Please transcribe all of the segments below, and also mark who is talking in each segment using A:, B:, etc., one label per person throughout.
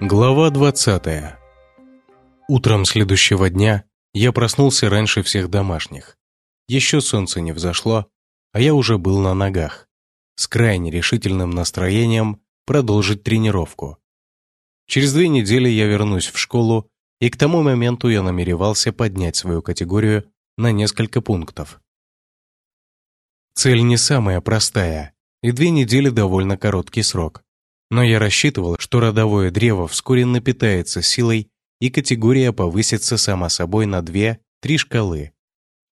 A: Глава 20. Утром следующего дня я проснулся раньше всех домашних. Еще солнце не взошло, а я уже был на ногах, с крайне решительным настроением продолжить тренировку. Через две недели я вернусь в школу, и к тому моменту я намеревался поднять свою категорию на несколько пунктов. Цель не самая простая, и две недели довольно короткий срок. Но я рассчитывал, что родовое древо вскоре напитается силой, и категория повысится сама собой на 2-3 шкалы.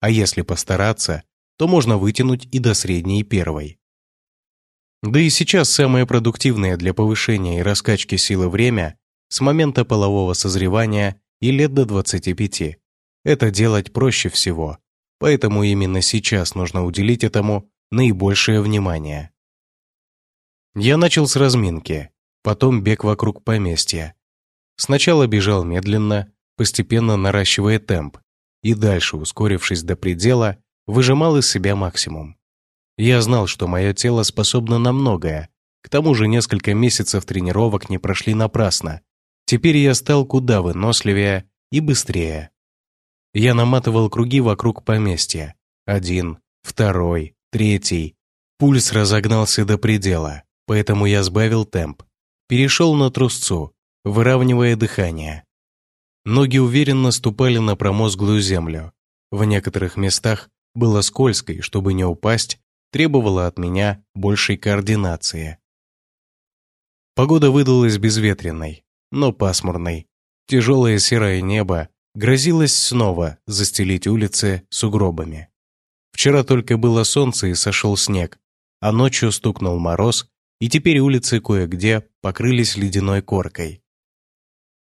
A: А если постараться, то можно вытянуть и до средней первой. Да и сейчас самое продуктивное для повышения и раскачки силы время с момента полового созревания и лет до 25. Это делать проще всего, поэтому именно сейчас нужно уделить этому наибольшее внимание. Я начал с разминки, потом бег вокруг поместья. Сначала бежал медленно, постепенно наращивая темп, и дальше, ускорившись до предела, выжимал из себя максимум. Я знал, что мое тело способно на многое, к тому же несколько месяцев тренировок не прошли напрасно. Теперь я стал куда выносливее и быстрее. Я наматывал круги вокруг поместья. Один, второй, третий. Пульс разогнался до предела поэтому я сбавил темп. Перешел на трусцу, выравнивая дыхание. Ноги уверенно ступали на промозглую землю. В некоторых местах было скользко, и чтобы не упасть, требовало от меня большей координации. Погода выдалась безветренной, но пасмурной. Тяжелое серое небо грозилось снова застелить улицы сугробами. Вчера только было солнце и сошел снег, а ночью стукнул мороз и теперь улицы кое-где покрылись ледяной коркой.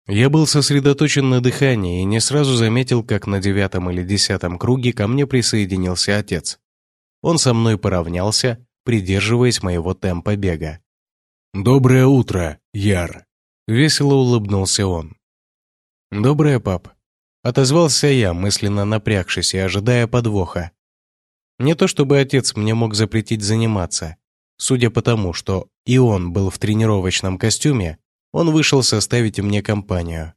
A: Я был сосредоточен на дыхании и не сразу заметил, как на девятом или десятом круге ко мне присоединился отец. Он со мной поравнялся, придерживаясь моего темпа бега. «Доброе утро, Яр!» — весело улыбнулся он. «Доброе, пап!» — отозвался я, мысленно напрягшись и ожидая подвоха. Не то чтобы отец мне мог запретить заниматься, Судя по тому, что и он был в тренировочном костюме, он вышел составить мне компанию.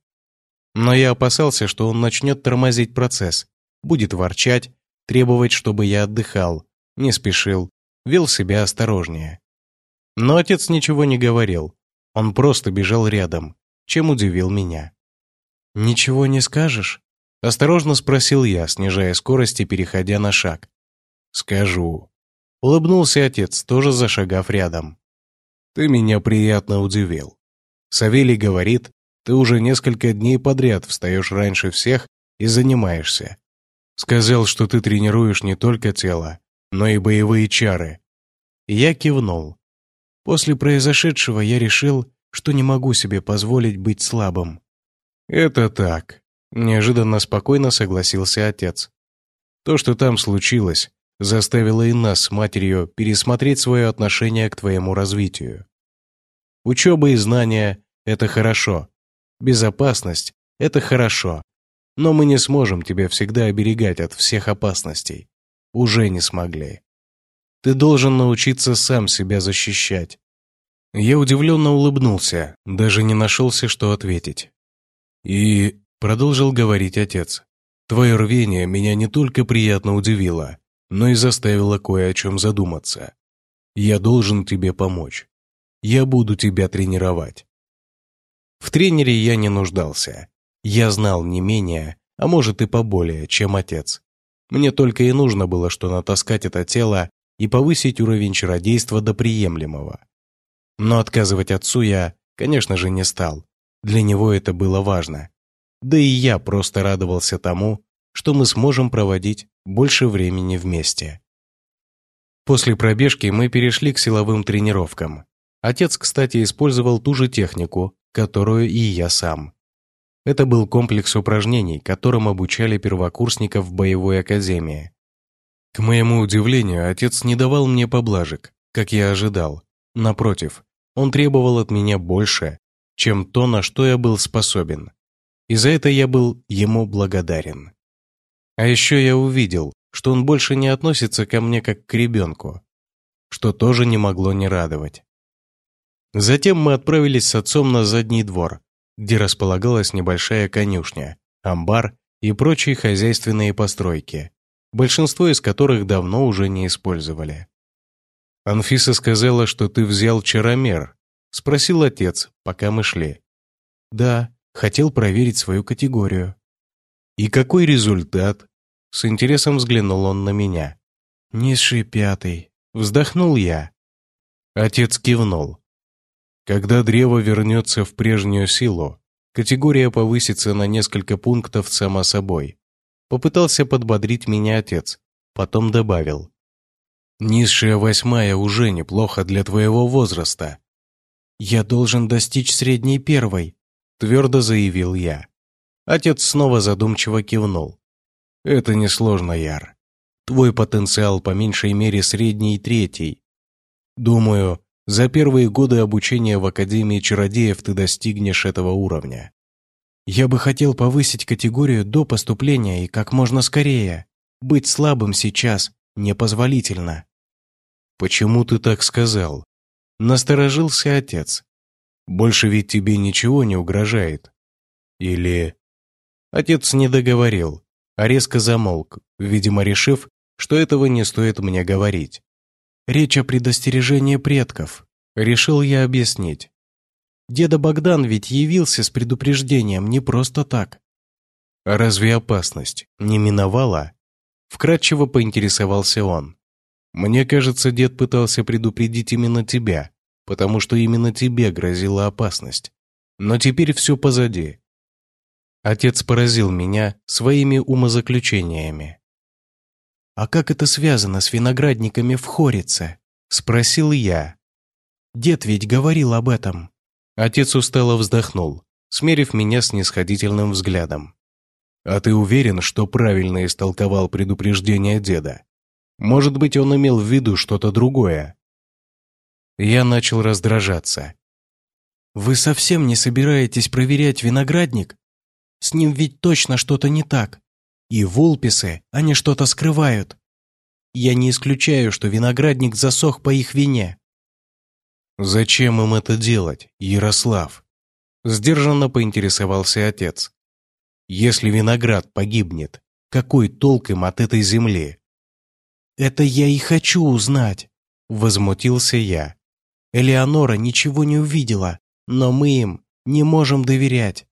A: Но я опасался, что он начнет тормозить процесс, будет ворчать, требовать, чтобы я отдыхал, не спешил, вел себя осторожнее. Но отец ничего не говорил, он просто бежал рядом, чем удивил меня. «Ничего не скажешь?» – осторожно спросил я, снижая скорость и переходя на шаг. «Скажу», Улыбнулся отец, тоже зашагав рядом. «Ты меня приятно удивил. Савелий говорит, ты уже несколько дней подряд встаешь раньше всех и занимаешься. Сказал, что ты тренируешь не только тело, но и боевые чары». Я кивнул. После произошедшего я решил, что не могу себе позволить быть слабым. «Это так», — неожиданно спокойно согласился отец. «То, что там случилось, заставила и нас с матерью пересмотреть свое отношение к твоему развитию. Учеба и знания – это хорошо. Безопасность – это хорошо. Но мы не сможем тебя всегда оберегать от всех опасностей. Уже не смогли. Ты должен научиться сам себя защищать. Я удивленно улыбнулся, даже не нашелся, что ответить. И продолжил говорить отец. Твое рвение меня не только приятно удивило, но и заставила кое о чем задуматься. Я должен тебе помочь. Я буду тебя тренировать. В тренере я не нуждался. Я знал не менее, а может и поболее, чем отец. Мне только и нужно было, что натаскать это тело и повысить уровень чародейства до приемлемого. Но отказывать отцу я, конечно же, не стал. Для него это было важно. Да и я просто радовался тому, что мы сможем проводить больше времени вместе. После пробежки мы перешли к силовым тренировкам. Отец, кстати, использовал ту же технику, которую и я сам. Это был комплекс упражнений, которым обучали первокурсников в боевой академии. К моему удивлению, отец не давал мне поблажек, как я ожидал. Напротив, он требовал от меня больше, чем то, на что я был способен. И за это я был ему благодарен. А еще я увидел, что он больше не относится ко мне как к ребенку, что тоже не могло не радовать. Затем мы отправились с отцом на задний двор, где располагалась небольшая конюшня, амбар и прочие хозяйственные постройки, большинство из которых давно уже не использовали. «Анфиса сказала, что ты взял чаромер», — спросил отец, пока мы шли.
B: «Да, хотел проверить свою категорию».
A: «И какой результат?» С интересом взглянул он на меня.
B: «Низший пятый», —
A: вздохнул я. Отец кивнул. Когда древо вернется в прежнюю силу, категория повысится на несколько пунктов само собой. Попытался подбодрить меня отец, потом добавил. Низшая восьмая уже неплохо для твоего возраста.
B: Я должен достичь средней первой,
A: твердо заявил я. Отец снова задумчиво кивнул. Это несложно, Яр. Твой потенциал по меньшей мере средний третий. Думаю, за первые годы обучения в Академии чародеев ты достигнешь этого уровня.
B: Я бы хотел повысить категорию до поступления и как можно скорее. Быть слабым сейчас непозволительно.
A: Почему ты так сказал? Насторожился отец. Больше ведь тебе ничего не угрожает. Или... Отец не договорил, а резко замолк, видимо, решив, что этого не стоит мне говорить.
B: Речь о предостережении предков. Решил я объяснить. Деда Богдан ведь явился с предупреждением не просто так.
A: Разве опасность не миновала? Вкратчиво поинтересовался он. Мне кажется, дед пытался предупредить именно тебя, потому что именно тебе грозила опасность. Но теперь все позади. Отец поразил меня своими умозаключениями.
B: «А как это связано с виноградниками в Хорице?» – спросил я. «Дед ведь говорил об этом».
A: Отец устало вздохнул, смерив меня с нисходительным взглядом. «А ты уверен, что правильно истолковал предупреждение деда? Может быть, он имел в виду что-то другое?» Я начал раздражаться.
B: «Вы совсем не собираетесь проверять виноградник? С ним ведь точно что-то не так. И вулписы, они что-то скрывают. Я не исключаю, что виноградник засох по их вине.
A: «Зачем им это делать, Ярослав?» Сдержанно поинтересовался отец. «Если виноград погибнет, какой толк им от этой земли?»
B: «Это я и хочу узнать», — возмутился я. «Элеонора ничего не увидела, но мы им не можем доверять.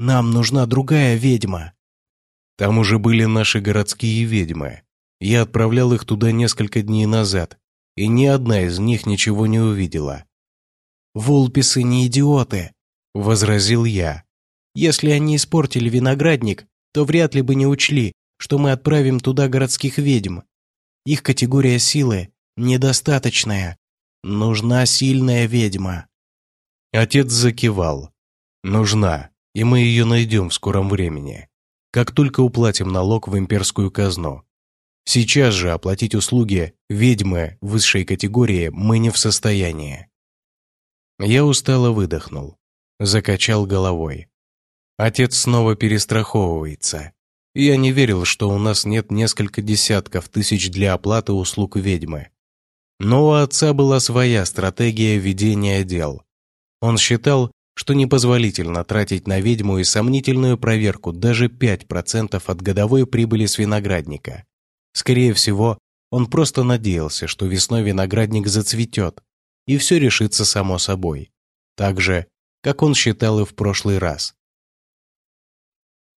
B: Нам нужна другая ведьма».
A: Там уже были наши городские ведьмы. Я отправлял их туда несколько дней назад, и ни одна из них ничего не увидела.
B: «Вулписы не идиоты», — возразил я. «Если они испортили виноградник, то вряд ли бы не учли, что мы отправим туда городских ведьм. Их категория силы недостаточная. Нужна сильная ведьма».
A: Отец закивал. «Нужна, и мы ее найдем в скором времени» как только уплатим налог в имперскую казну. Сейчас же оплатить услуги ведьмы высшей категории мы не в состоянии. Я устало выдохнул, закачал головой. Отец снова перестраховывается. Я не верил, что у нас нет несколько десятков тысяч для оплаты услуг ведьмы. Но у отца была своя стратегия ведения дел. Он считал, что непозволительно тратить на ведьму и сомнительную проверку даже 5% от годовой прибыли с виноградника. Скорее всего, он просто надеялся, что весной виноградник зацветет, и все решится само собой. Так же, как он считал и в прошлый раз.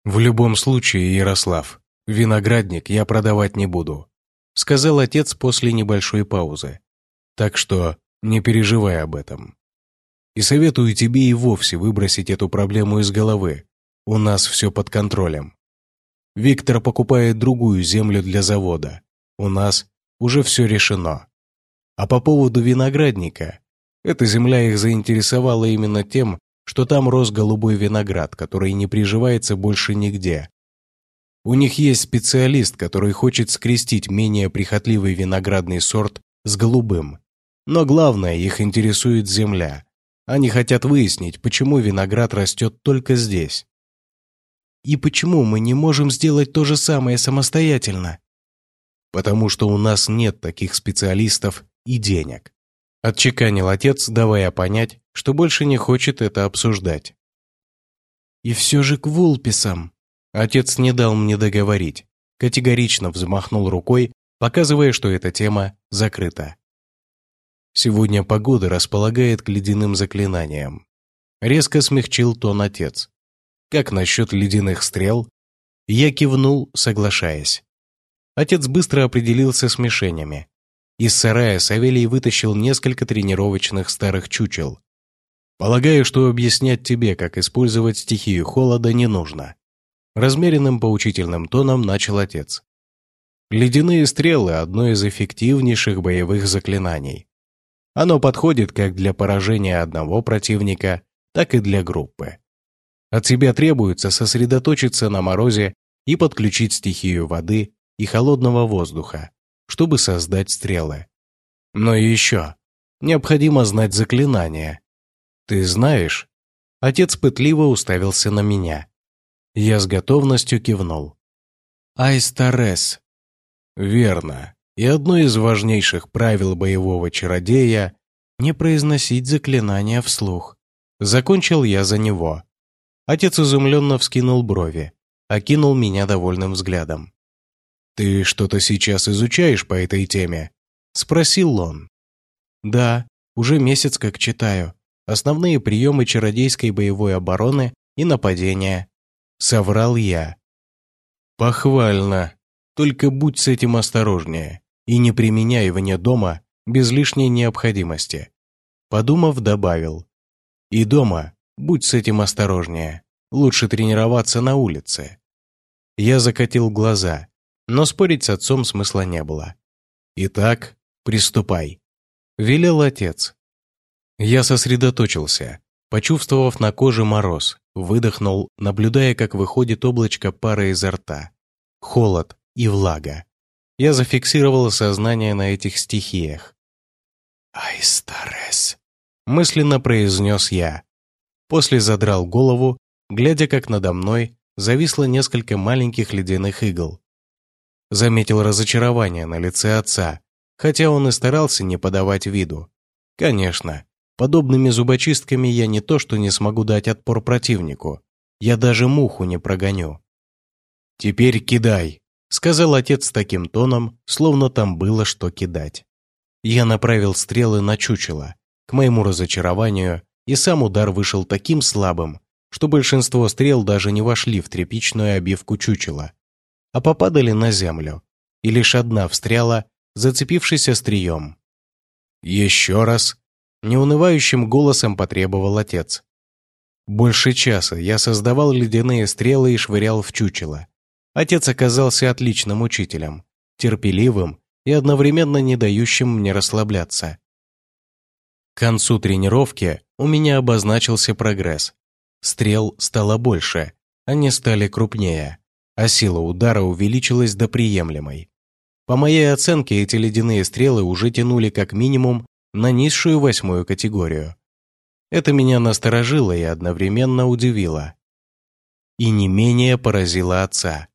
A: «В любом случае, Ярослав, виноградник я продавать не буду», сказал отец после небольшой паузы. «Так что не переживай об этом. И советую тебе и вовсе выбросить эту проблему из головы. У нас все под контролем. Виктор покупает другую землю для завода. У нас уже все решено. А по поводу виноградника, эта земля их заинтересовала именно тем, что там рос голубой виноград, который не приживается больше нигде. У них есть специалист, который хочет скрестить менее прихотливый виноградный сорт с голубым. Но главное, их интересует земля, они хотят выяснить, почему виноград растет только здесь.
B: И почему мы не можем сделать то же самое самостоятельно?
A: Потому что у нас нет таких специалистов и денег. Отчеканил отец, давая понять, что больше не хочет это обсуждать.
B: «И все же к Вулписам!»
A: Отец не дал мне договорить, категорично взмахнул рукой, показывая, что эта тема закрыта. Сегодня погода располагает к ледяным заклинаниям. Резко смягчил тон отец. Как насчет ледяных стрел? Я кивнул, соглашаясь. Отец быстро определился с мишенями. Из сарая Савелий вытащил несколько тренировочных старых чучел. Полагаю, что объяснять тебе, как использовать стихию холода, не нужно. Размеренным поучительным тоном начал отец. Ледяные стрелы – одно из эффективнейших боевых заклинаний. Оно подходит как для поражения одного противника, так и для группы. От тебя требуется сосредоточиться на морозе и подключить стихию воды и холодного воздуха, чтобы создать стрелы. Но еще необходимо знать заклинания. Ты знаешь? Отец пытливо уставился на меня. Я с готовностью кивнул.
B: Айстарес.
A: Верно. И одно из важнейших правил боевого чародея — не произносить заклинания вслух. Закончил я за него. Отец изумленно вскинул брови, окинул меня довольным взглядом. «Ты что-то сейчас изучаешь по этой теме?» — спросил он.
B: «Да, уже месяц как читаю. Основные приемы чародейской боевой обороны и нападения».
A: Соврал я. «Похвально. Только будь с этим осторожнее и не применяй вне дома без лишней необходимости». Подумав, добавил. «И дома будь с этим осторожнее. Лучше тренироваться на улице». Я закатил глаза но спорить с отцом смысла не было. «Итак, приступай», — велел отец. Я сосредоточился, почувствовав на коже мороз, выдохнул, наблюдая, как выходит облачко пара изо рта. Холод и влага. Я зафиксировал сознание на этих стихиях.
B: «Айстарес», —
A: мысленно произнес я. После задрал голову, глядя, как надо мной зависло несколько маленьких ледяных игл, Заметил разочарование на лице отца, хотя он и старался не подавать виду. Конечно, подобными зубочистками я не то что не смогу дать отпор противнику, я даже муху не прогоню. «Теперь кидай», — сказал отец таким тоном, словно там было что кидать. Я направил стрелы на чучело. К моему разочарованию, и сам удар вышел таким слабым, что большинство стрел даже не вошли в тряпичную обивку чучела а попадали на землю, и лишь одна встряла, зацепившись острием. «Еще раз!» — неунывающим голосом потребовал отец. Больше часа я создавал ледяные стрелы и швырял в чучело. Отец оказался отличным учителем, терпеливым и одновременно не дающим мне расслабляться. К концу тренировки у меня обозначился прогресс. Стрел стало больше, они стали крупнее а сила удара увеличилась до приемлемой. По моей оценке, эти ледяные стрелы уже тянули как минимум на низшую восьмую категорию. Это меня насторожило и одновременно удивило. И не менее поразило отца.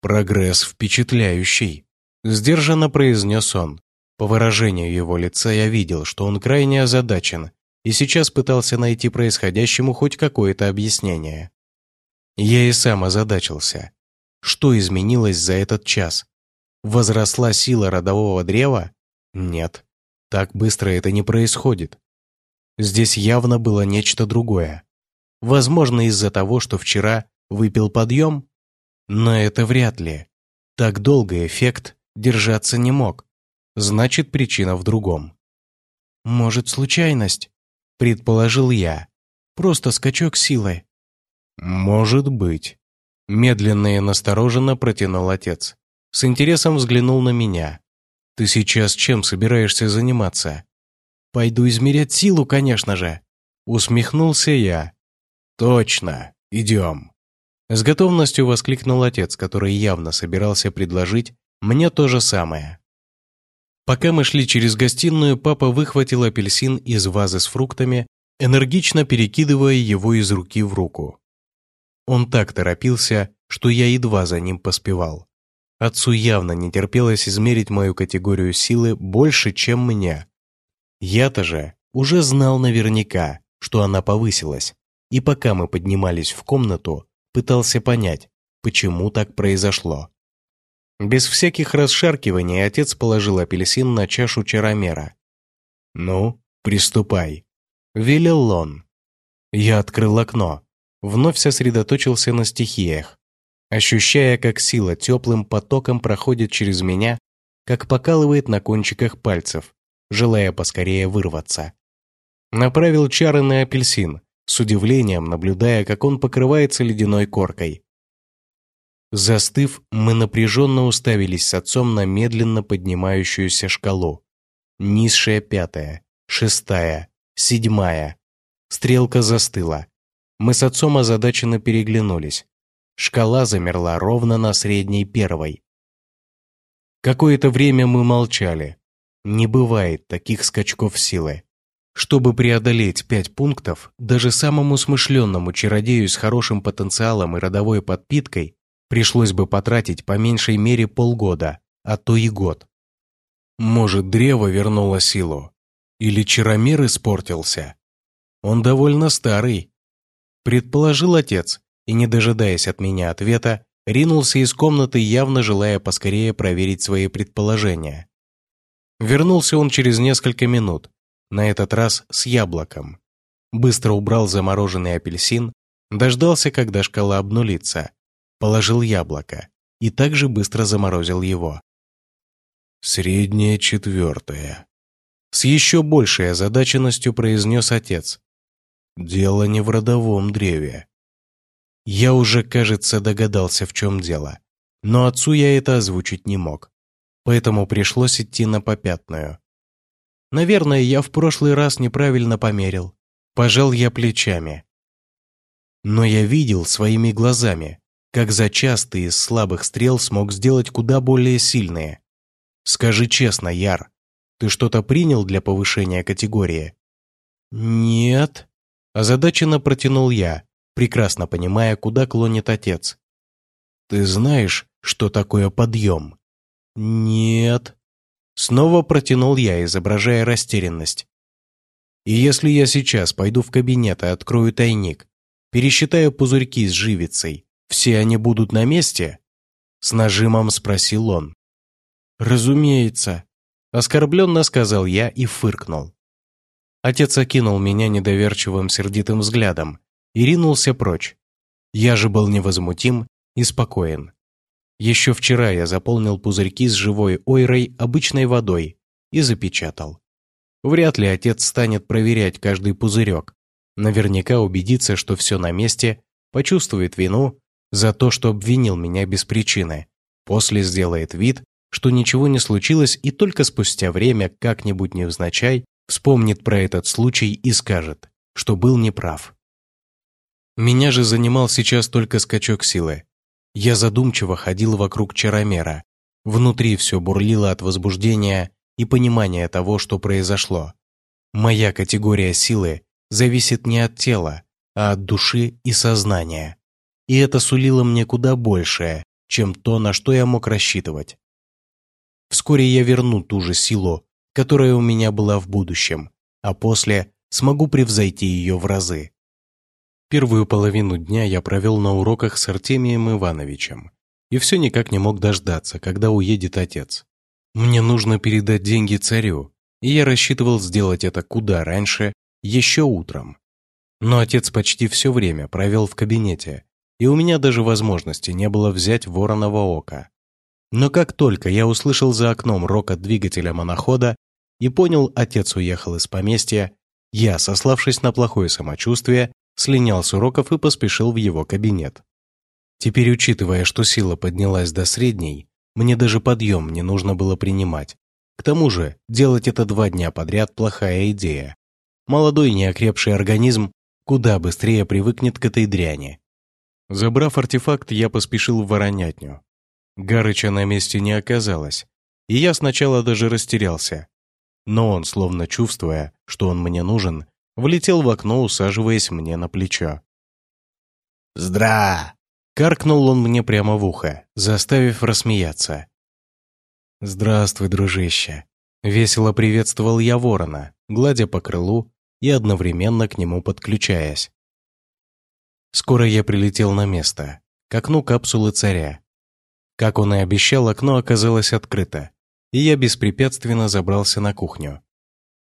A: «Прогресс впечатляющий», — сдержанно произнес он. По выражению его лица я видел, что он крайне озадачен и сейчас пытался найти происходящему хоть какое-то объяснение. Я и сам озадачился. Что изменилось за этот час? Возросла сила родового древа? Нет, так быстро это не происходит. Здесь явно было нечто другое. Возможно, из-за того, что вчера выпил подъем? Но это вряд ли. Так долго эффект держаться не мог. Значит, причина в другом.
B: «Может, случайность?» – предположил я. «Просто скачок силы».
A: «Может быть». Медленно и настороженно протянул отец. С интересом взглянул на меня. «Ты сейчас чем собираешься заниматься?»
B: «Пойду измерять силу, конечно же».
A: Усмехнулся я. «Точно, идем». С готовностью воскликнул отец, который явно собирался предложить мне то же самое. Пока мы шли через гостиную, папа выхватил апельсин из вазы с фруктами, энергично перекидывая его из руки в руку. Он так торопился, что я едва за ним поспевал. Отцу явно не терпелось измерить мою категорию силы больше, чем мне.
B: Я-то же уже знал наверняка, что она повысилась, и пока мы поднимались в комнату, пытался понять, почему так произошло. Без всяких расшаркиваний отец положил апельсин на чашу чаромера. «Ну, приступай», — велел он. Я открыл окно, вновь сосредоточился на стихиях, ощущая, как сила теплым потоком проходит через меня, как покалывает на кончиках пальцев, желая поскорее вырваться. Направил чары на апельсин, с удивлением наблюдая, как он покрывается ледяной коркой. Застыв, мы напряженно уставились с отцом на медленно поднимающуюся шкалу. Низшая пятая, шестая, седьмая. Стрелка застыла. Мы с отцом озадаченно переглянулись. Шкала замерла ровно на средней первой. Какое-то время мы молчали. Не бывает таких скачков силы. Чтобы преодолеть пять пунктов, даже самому смышленному чародею с хорошим потенциалом и родовой подпиткой пришлось бы потратить по меньшей мере полгода, а то и год. Может, древо вернуло силу? Или чаромир испортился? Он довольно старый. Предположил отец, и, не дожидаясь от меня ответа, ринулся из комнаты, явно желая поскорее проверить свои предположения. Вернулся он через несколько минут, на этот раз с яблоком. Быстро убрал замороженный апельсин, дождался, когда шкала обнулится, положил яблоко и также быстро заморозил его. «Средняя четвертая», — с еще большей озадаченностью произнес отец. «Дело не в родовом древе». Я уже, кажется, догадался, в чем дело, но отцу я это озвучить не мог, поэтому пришлось идти на попятную. Наверное, я в прошлый раз неправильно померил. Пожал я плечами. Но я видел своими глазами, как за час ты из слабых стрел смог сделать куда более сильные. Скажи честно, Яр, ты что-то принял для повышения категории? Нет. Озадаченно протянул я, прекрасно понимая, куда клонит отец. Ты знаешь, что такое подъем? Нет. Снова протянул я, изображая растерянность. И если я сейчас пойду в кабинет и открою тайник, пересчитаю пузырьки с живицей, все они будут на месте?» С нажимом спросил он. «Разумеется», — оскорбленно сказал я и фыркнул. Отец окинул меня недоверчивым сердитым взглядом и ринулся прочь. Я же был невозмутим и спокоен. Еще вчера я заполнил пузырьки с живой ойрой обычной водой и запечатал. Вряд ли отец станет проверять каждый пузырек. Наверняка убедится, что все на месте, почувствует вину за то, что обвинил меня без причины. После сделает вид, что ничего не случилось и только спустя время, как-нибудь невзначай, вспомнит про этот случай и скажет, что был неправ. Меня же занимал сейчас только скачок силы. Я задумчиво ходил вокруг чаромера. Внутри все бурлило от возбуждения и понимания того, что произошло. Моя категория силы зависит не от тела, а от души и сознания и это сулило мне куда большее, чем то, на что я мог рассчитывать. Вскоре я верну ту же силу, которая у меня была в будущем, а после смогу превзойти ее в разы. Первую половину дня я провел на уроках с Артемием Ивановичем и все никак не мог дождаться, когда уедет отец. Мне нужно передать деньги царю, и я рассчитывал сделать это куда раньше, еще утром. Но отец почти все время провел в кабинете, и у меня даже возможности не было взять вороного ока. Но как только я услышал за окном рокот двигателя монохода и понял, отец уехал из поместья, я, сославшись на плохое самочувствие, слинял с уроков и поспешил в его кабинет. Теперь, учитывая, что сила поднялась до средней, мне даже подъем не нужно было принимать. К тому же, делать это два дня подряд – плохая идея. Молодой неокрепший организм куда быстрее привыкнет к этой дряни. Забрав артефакт, я поспешил в воронятню. Гарыча на месте не оказалось, и я сначала даже растерялся. Но он, словно чувствуя, что он мне нужен, влетел в окно, усаживаясь мне на плечо.
C: «Здра!»
B: — каркнул он мне прямо в ухо, заставив рассмеяться. «Здравствуй, дружище!» — весело приветствовал я ворона,
A: гладя по крылу и одновременно к нему подключаясь. Скоро я прилетел на место, к окну капсулы царя. Как он и обещал, окно оказалось открыто, и я беспрепятственно забрался на кухню.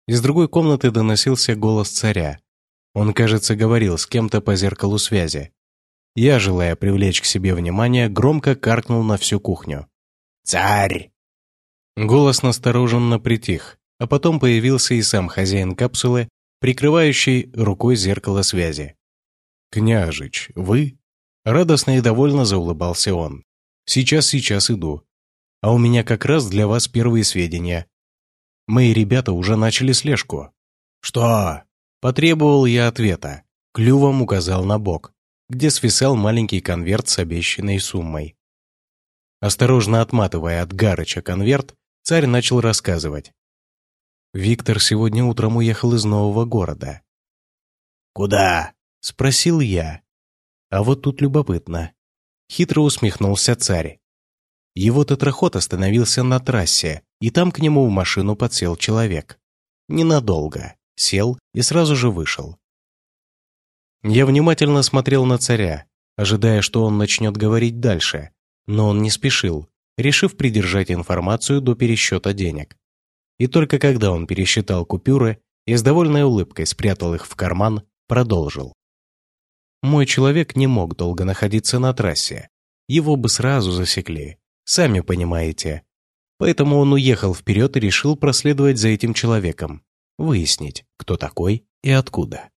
A: Из другой комнаты доносился голос царя. Он, кажется, говорил с кем-то по зеркалу связи. Я, желая привлечь к себе внимание, громко каркнул на всю кухню. «Царь!» Голос настороженно притих, а потом появился и сам хозяин капсулы, прикрывающий рукой зеркало связи. «Княжич, вы?» Радостно и довольно заулыбался он. «Сейчас, сейчас иду. А у меня как раз для вас первые сведения. Мои ребята уже начали слежку». «Что?» Потребовал я ответа. Клювом указал на бок, где свисал маленький конверт с обещанной суммой. Осторожно отматывая от Гарыча конверт, царь начал рассказывать. Виктор сегодня утром уехал из нового города.
B: «Куда?»
A: — спросил я. А вот тут любопытно. Хитро усмехнулся царь. Его тетраход остановился на трассе, и там к нему в машину подсел человек. Ненадолго. Сел и сразу же вышел. Я внимательно смотрел на царя, ожидая, что он начнет говорить дальше, но он не спешил, решив придержать информацию до пересчета денег. И только когда он пересчитал купюры и с довольной улыбкой спрятал их в карман, продолжил. Мой человек не мог долго находиться на трассе. Его бы сразу засекли, сами понимаете. Поэтому он уехал вперед и решил проследовать за этим человеком, выяснить, кто такой и откуда.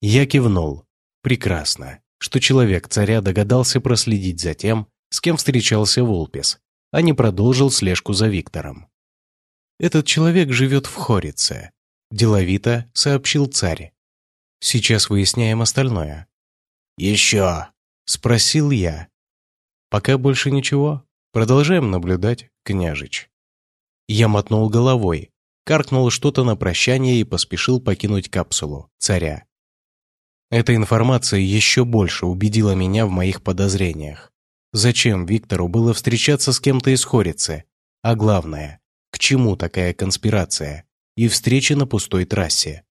A: Я кивнул. Прекрасно, что человек царя догадался проследить за тем, с кем встречался Волпес, а не продолжил слежку за Виктором. Этот человек живет в Хорице, деловито сообщил царь. Сейчас выясняем остальное.
B: «Еще?»
A: — спросил я. «Пока больше ничего. Продолжаем наблюдать, княжич». Я мотнул головой, каркнул что-то на прощание и поспешил покинуть капсулу царя. Эта информация еще больше убедила меня в моих подозрениях. Зачем Виктору было встречаться с кем-то из Хорицы? А главное, к чему такая конспирация и встречи на пустой трассе?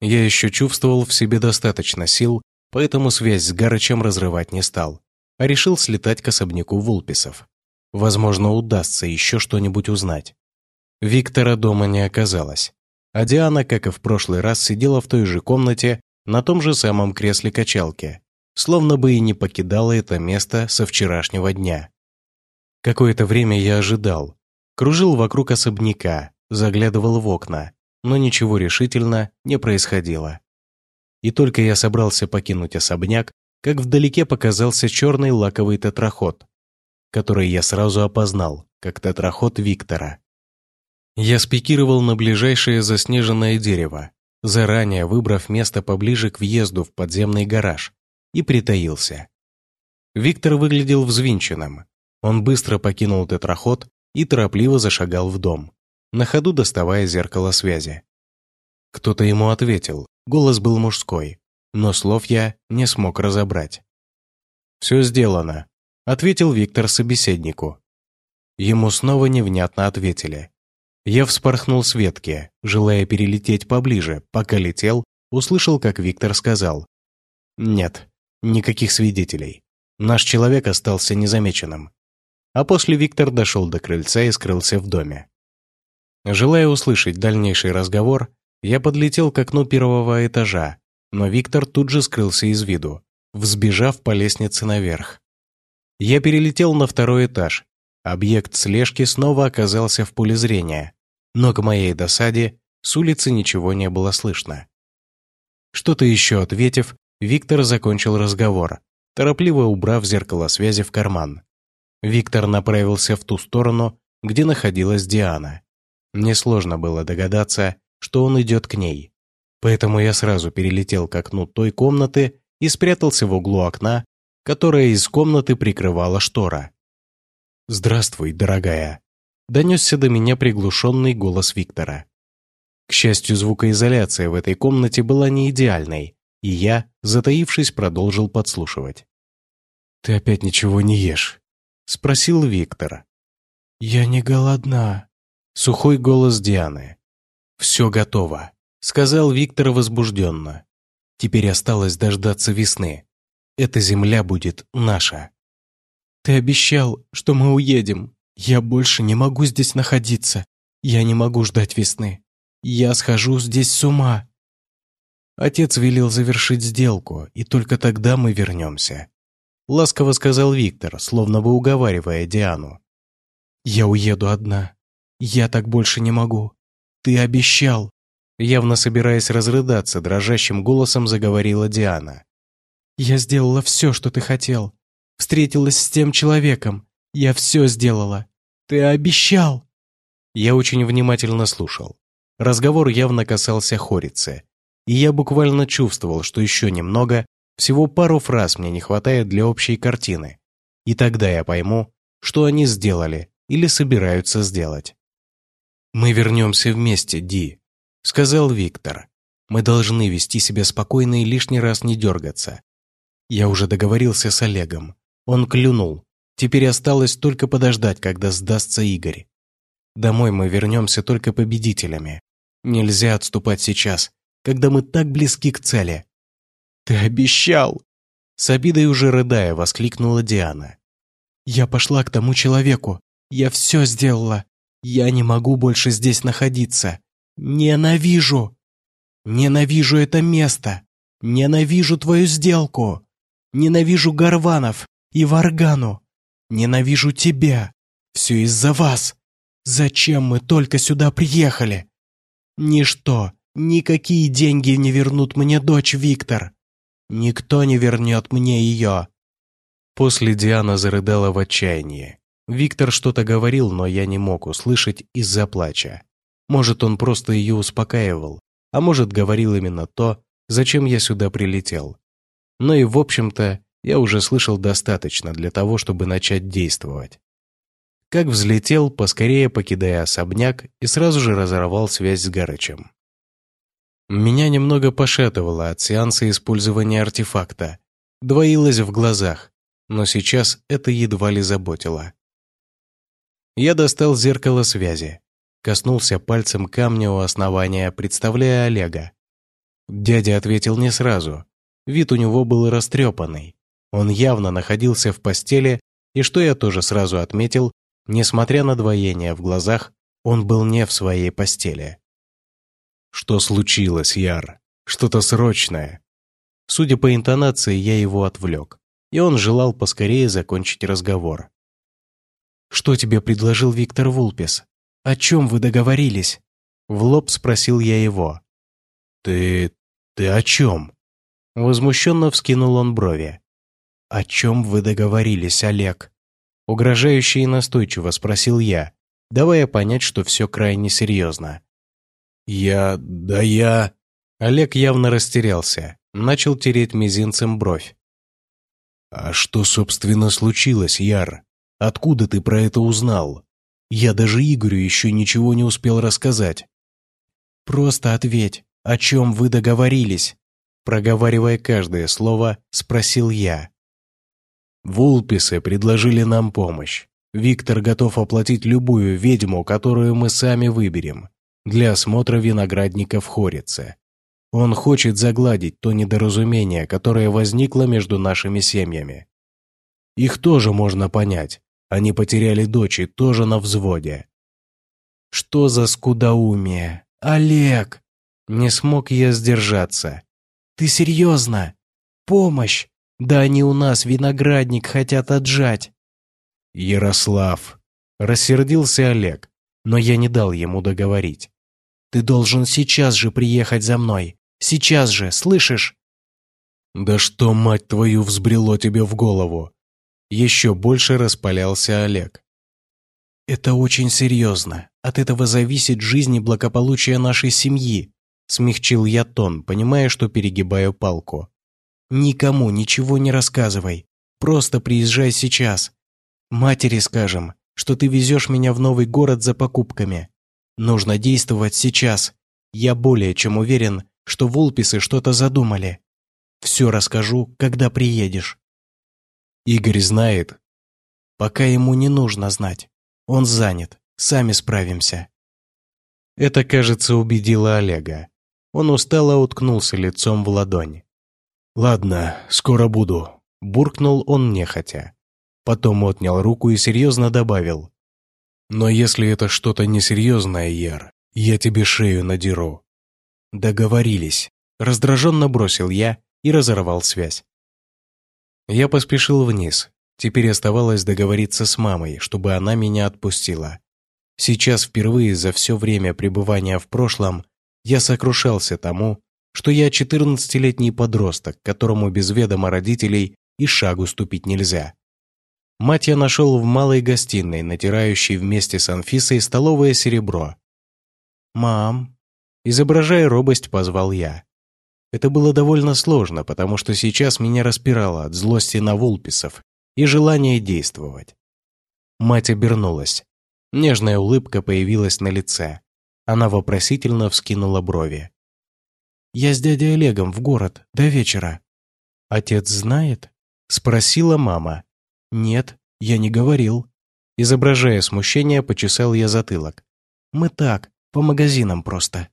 A: Я еще чувствовал в себе достаточно сил, поэтому связь с Гарычем разрывать не стал, а решил слетать к особняку Вулписов. Возможно, удастся еще что-нибудь узнать. Виктора дома не оказалось, а Диана, как и в прошлый раз, сидела в той же комнате на том же самом кресле качалки, словно бы и не покидала это место со вчерашнего дня. Какое-то время я ожидал, кружил вокруг особняка, заглядывал в окна, но ничего решительно не происходило. И только я собрался покинуть особняк, как вдалеке показался черный лаковый тетраход, который я сразу опознал, как тетраход Виктора. Я спикировал на ближайшее заснеженное дерево, заранее выбрав место поближе к въезду в подземный гараж, и притаился. Виктор выглядел взвинченным. Он быстро покинул тетраход и торопливо зашагал в дом, на ходу доставая зеркало связи. Кто-то ему ответил, голос был мужской, но слов я не смог разобрать. «Все сделано», — ответил Виктор собеседнику. Ему снова невнятно ответили. Я вспорхнул с ветки, желая перелететь поближе, пока летел, услышал, как Виктор сказал. «Нет, никаких свидетелей. Наш человек остался незамеченным». А после Виктор дошел до крыльца и скрылся в доме. Желая услышать дальнейший разговор, я подлетел к окну первого этажа, но Виктор тут же скрылся из виду, взбежав по лестнице наверх. Я перелетел на второй этаж. Объект слежки снова оказался в поле зрения, но к моей досаде с улицы ничего не было слышно. Что-то еще ответив, Виктор закончил разговор, торопливо убрав зеркало связи в карман. Виктор направился в ту сторону, где находилась Диана. Несложно было догадаться, что он идет к ней. Поэтому я сразу перелетел к окну той комнаты и спрятался в углу окна, которое из комнаты прикрывала штора. «Здравствуй, дорогая», — донесся до меня приглушенный голос Виктора. К счастью, звукоизоляция в этой комнате была не идеальной, и я, затаившись, продолжил подслушивать. «Ты опять ничего не ешь?» — спросил Виктор.
B: «Я не голодна»,
A: Сухой голос Дианы. «Все готово», — сказал Виктор возбужденно. «Теперь осталось дождаться весны. Эта земля будет наша».
B: «Ты обещал, что мы уедем. Я больше не могу здесь находиться. Я не могу ждать весны. Я схожу здесь с ума».
A: Отец велел завершить сделку, и только тогда мы вернемся. Ласково сказал Виктор, словно бы уговаривая Диану.
B: «Я уеду одна. Я так больше не могу. Ты обещал!»
A: Явно собираясь разрыдаться, дрожащим голосом заговорила Диана.
B: «Я сделала все, что ты хотел. Встретилась с тем человеком. Я все сделала. Ты обещал!»
A: Я очень внимательно слушал. Разговор явно касался Хорицы. И я буквально чувствовал, что еще немного, всего пару фраз мне не хватает для общей картины. И тогда я пойму, что они сделали или собираются сделать. «Мы вернемся вместе, Ди», — сказал Виктор. «Мы должны вести себя спокойно и лишний раз не дергаться. Я уже договорился с Олегом. Он клюнул. Теперь осталось только подождать, когда сдастся Игорь. Домой мы вернемся только победителями. Нельзя отступать сейчас, когда мы так близки к цели».
B: «Ты обещал!»
A: С обидой уже рыдая, воскликнула Диана.
B: «Я пошла к тому человеку. Я все сделала. Я не могу больше здесь находиться. Ненавижу! Ненавижу это место! Ненавижу твою сделку! Ненавижу Горванов и Варгану! Ненавижу тебя! Все из-за вас! Зачем мы только сюда приехали? Ничто, никакие деньги не вернут мне дочь, Виктор! Никто не вернет мне ее!»
A: После Диана зарыдала в отчаянии. Виктор что-то говорил, но я не мог услышать из-за плача. Может, он просто ее успокаивал, а может, говорил именно то, зачем я сюда прилетел. Но и, в общем-то, я уже слышал достаточно для того, чтобы начать действовать. Как взлетел, поскорее покидая особняк, и сразу же разорвал связь с Гарычем. Меня немного пошатывало от сеанса использования артефакта, двоилось в глазах, но сейчас это едва ли заботило. Я достал зеркало связи, коснулся пальцем камня у основания, представляя Олега. Дядя ответил не сразу. Вид у него был растрепанный. Он явно находился в постели, и что я тоже сразу отметил, несмотря на двоение в глазах, он был не в своей постели. «Что случилось, Яр? Что-то срочное?» Судя по интонации, я его отвлек, и он желал поскорее закончить разговор.
B: «Что тебе предложил Виктор Вулпис? О чем вы договорились?»
A: В лоб спросил я его. «Ты... ты о чем?» Возмущенно вскинул он брови.
B: «О чем вы договорились, Олег?»
A: Угрожающе и настойчиво спросил я, давая понять, что все крайне серьезно. «Я... да я...» Олег явно растерялся, начал тереть мизинцем бровь. «А что, собственно, случилось, Яр?» Откуда ты про это узнал? Я даже Игорю еще ничего не успел рассказать.
B: Просто ответь, о чем вы договорились?
A: Проговаривая каждое слово, спросил я. Вулписы предложили нам помощь. Виктор готов оплатить любую ведьму, которую мы сами выберем, для осмотра виноградника в Хорице. Он хочет загладить то недоразумение, которое возникло между нашими семьями. Их тоже можно понять. Они потеряли дочь и тоже на взводе.
B: Что за скудоумие? Олег! Не смог я сдержаться. Ты серьезно? Помощь? Да они у нас виноградник хотят отжать.
A: Ярослав. Рассердился Олег, но я не дал ему договорить.
B: Ты должен сейчас же приехать за мной. Сейчас же, слышишь?
A: Да что, мать твою, взбрело тебе в голову? Еще больше распалялся Олег.
B: «Это очень серьезно. От этого зависит жизнь и благополучие нашей семьи», смягчил я тон, понимая, что перегибаю палку. «Никому ничего не рассказывай. Просто приезжай сейчас. Матери скажем, что ты везешь меня в новый город за покупками. Нужно действовать сейчас. Я более чем уверен, что волписы что-то задумали. Все расскажу, когда приедешь».
A: Игорь знает.
B: Пока ему не нужно знать. Он занят. Сами справимся.
A: Это, кажется, убедило Олега. Он устало уткнулся лицом в ладонь. «Ладно, скоро буду», – буркнул он нехотя. Потом отнял руку и серьезно добавил. «Но если это что-то несерьезное, Яр, я тебе шею надеру». «Договорились», – раздраженно бросил я и разорвал связь. Я поспешил вниз. Теперь оставалось договориться с мамой, чтобы она меня отпустила. Сейчас впервые за все время пребывания в прошлом я сокрушался тому, что я 14-летний подросток, которому без ведома родителей и шагу ступить нельзя. Мать я нашел в малой гостиной, натирающей вместе с Анфисой столовое серебро. «Мам!» Изображая робость, позвал я. Это было довольно сложно, потому что сейчас меня распирало от злости на Вулписов и желания действовать. Мать обернулась. Нежная улыбка появилась на лице. Она вопросительно вскинула брови. «Я с дядей Олегом в город до вечера». «Отец знает?» – спросила мама. «Нет, я не говорил». Изображая смущение, почесал я затылок. «Мы так, по магазинам просто».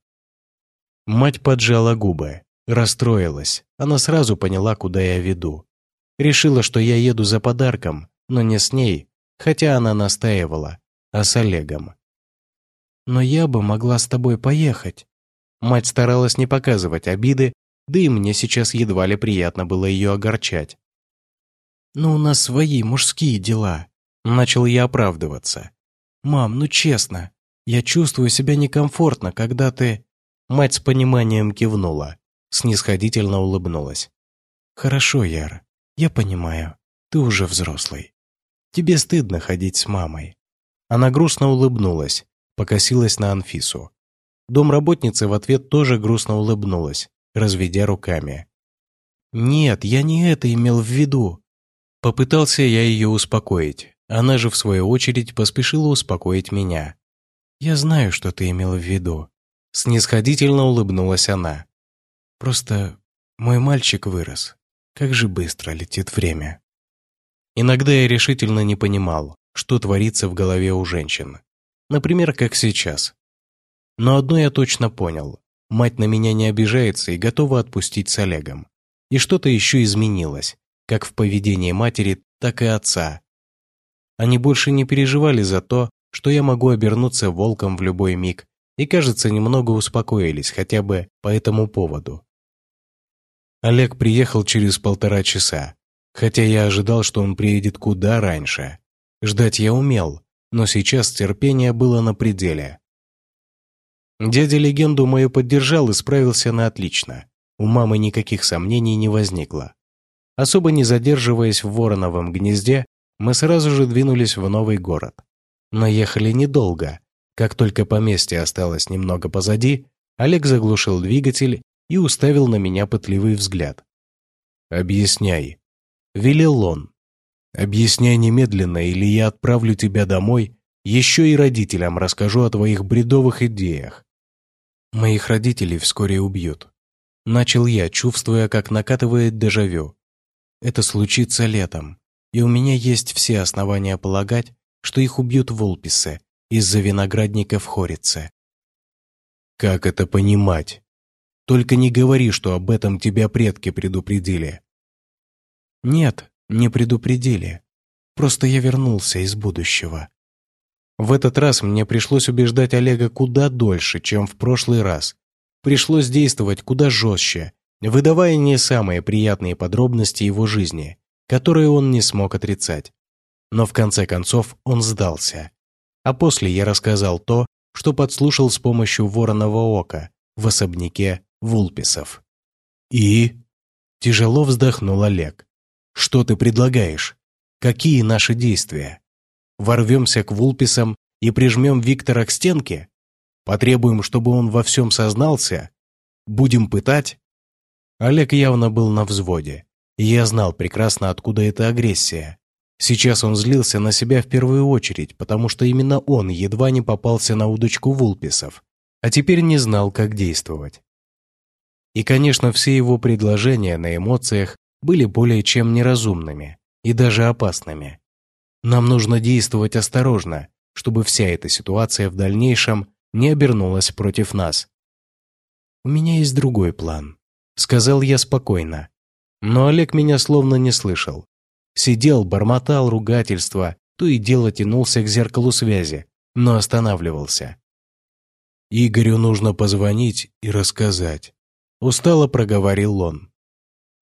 A: Мать поджала губы, расстроилась. Она сразу поняла, куда я веду. Решила, что я еду за подарком, но не с ней, хотя она настаивала, а с Олегом. «Но я бы могла с тобой поехать». Мать старалась не показывать обиды, да и мне сейчас едва ли приятно было ее огорчать. «Но у нас свои мужские дела», – начал я оправдываться. «Мам, ну честно, я чувствую себя некомфортно, когда ты...» Мать с пониманием кивнула, снисходительно улыбнулась. «Хорошо, Яр, я понимаю, ты уже взрослый. Тебе стыдно ходить с мамой». Она грустно улыбнулась, покосилась на Анфису. Домработница в ответ тоже грустно улыбнулась, разведя руками. «Нет, я не это имел в виду». Попытался я ее успокоить. Она же, в свою очередь, поспешила успокоить меня. «Я знаю, что ты имел в виду». Снисходительно улыбнулась она. «Просто мой мальчик вырос. Как же быстро летит время». Иногда я решительно не понимал, что творится в голове у женщин. Например, как сейчас. Но одно я точно понял. Мать на меня не обижается и готова отпустить с Олегом. И что-то еще изменилось, как в поведении матери, так и отца. Они больше не переживали за то, что я могу обернуться волком в любой миг, и, кажется, немного успокоились хотя бы по этому поводу. Олег приехал через полтора часа, хотя я ожидал, что он приедет куда раньше. Ждать я умел, но сейчас терпение было на пределе. Дядя легенду мою поддержал и справился на отлично. У мамы никаких сомнений не возникло. Особо не задерживаясь в Вороновом гнезде, мы сразу же двинулись в новый город. Но ехали недолго. Как только поместье осталось немного позади, Олег заглушил двигатель и уставил на меня пытливый взгляд. «Объясняй», — велел он, Объясняй немедленно, или я отправлю тебя домой, еще и родителям расскажу о твоих бредовых идеях. Моих родителей вскоре убьют. Начал я, чувствуя, как накатывает дежавю. Это случится летом, и у меня есть все основания полагать, что их убьют волписы из-за виноградника в Хорице. Как это понимать? Только не говори, что об этом тебя предки предупредили. Нет, не предупредили. Просто я вернулся из будущего. В этот раз мне пришлось убеждать Олега куда дольше, чем в прошлый раз. Пришлось действовать куда жестче, выдавая не самые приятные подробности его жизни, которые он не смог отрицать. Но в конце концов он сдался. А после я рассказал то, что подслушал с помощью вороного ока в особняке Вулписов. «И?» – тяжело вздохнул Олег. Что ты предлагаешь? Какие наши действия? Ворвемся к Вулписам и прижмем Виктора к стенке? Потребуем, чтобы он во всем сознался? Будем пытать? Олег явно был на взводе. Я знал прекрасно, откуда эта агрессия. Сейчас он злился на себя в первую очередь, потому что именно он едва не попался на удочку Вулписов, а теперь не знал, как действовать. И, конечно, все его предложения на эмоциях были более чем неразумными и даже опасными. Нам нужно действовать осторожно, чтобы вся эта ситуация в дальнейшем
B: не обернулась против нас. «У меня есть другой план», — сказал я спокойно. Но Олег меня словно не слышал. Сидел, бормотал ругательства, то и дело тянулся к зеркалу связи, но останавливался.
A: «Игорю нужно позвонить и рассказать», — устало проговорил он.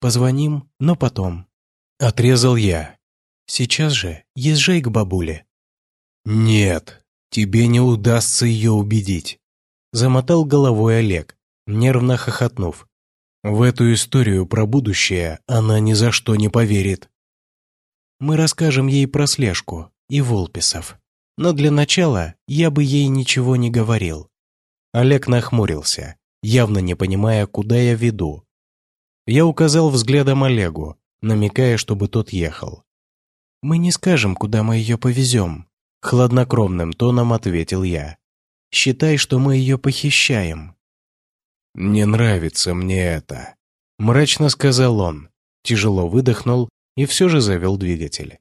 B: «Позвоним, но потом», — отрезал я. «Сейчас же езжай к бабуле».
A: «Нет, тебе не удастся ее убедить», — замотал головой Олег, нервно хохотнув. «В эту историю про будущее она ни за что не поверит».
B: «Мы расскажем ей про слежку и Волписов. Но для начала я бы ей ничего не говорил».
A: Олег нахмурился, явно не понимая, куда я веду. Я указал взглядом Олегу, намекая, чтобы тот ехал.
B: «Мы не скажем, куда мы ее повезем», — хладнокровным тоном ответил я. «Считай, что мы ее похищаем».
A: «Не нравится мне это», — мрачно сказал он, тяжело выдохнул и все же завел двигатель.